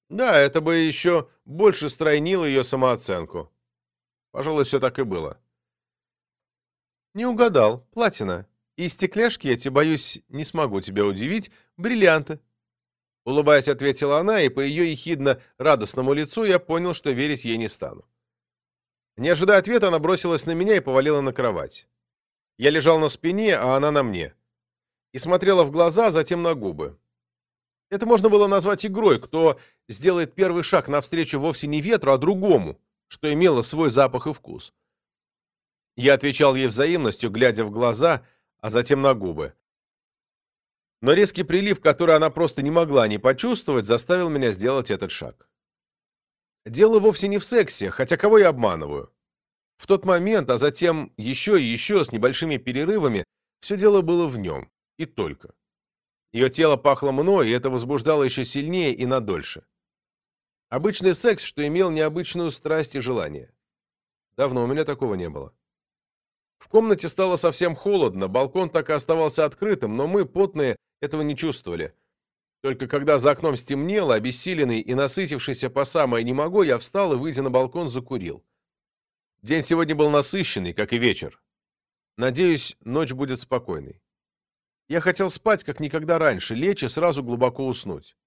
Да, это бы еще больше стройнило ее самооценку. Пожалуй, все так и было. Не угадал. Платина. И стекляшки эти, боюсь, не смогу тебя удивить. Бриллианты. Улыбаясь, ответила она, и по ее ехидно радостному лицу я понял, что верить ей не стану. Не ожидая ответа, она бросилась на меня и повалила на кровать. Я лежал на спине, а она на мне. И смотрела в глаза, затем на губы. Это можно было назвать игрой, кто сделает первый шаг навстречу вовсе не ветру, а другому, что имело свой запах и вкус. Я отвечал ей взаимностью, глядя в глаза, а затем на губы. Но резкий прилив, который она просто не могла не почувствовать, заставил меня сделать этот шаг. Дело вовсе не в сексе, хотя кого я обманываю. В тот момент, а затем еще и еще с небольшими перерывами, все дело было в нем. И только. Ее тело пахло мной, и это возбуждало еще сильнее и надольше. Обычный секс, что имел необычную страсть и желание. Давно у меня такого не было. В комнате стало совсем холодно, балкон так и оставался открытым, но мы, потные, этого не чувствовали. Только когда за окном стемнело, обессиленный и насытившийся по самое не могу, я встал и, выйдя на балкон, закурил. День сегодня был насыщенный, как и вечер. Надеюсь, ночь будет спокойной. Я хотел спать, как никогда раньше, лечь и сразу глубоко уснуть.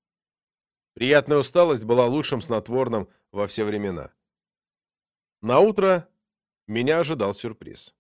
Приятная усталость была лучшим снотворным во все времена. На утро меня ожидал сюрприз.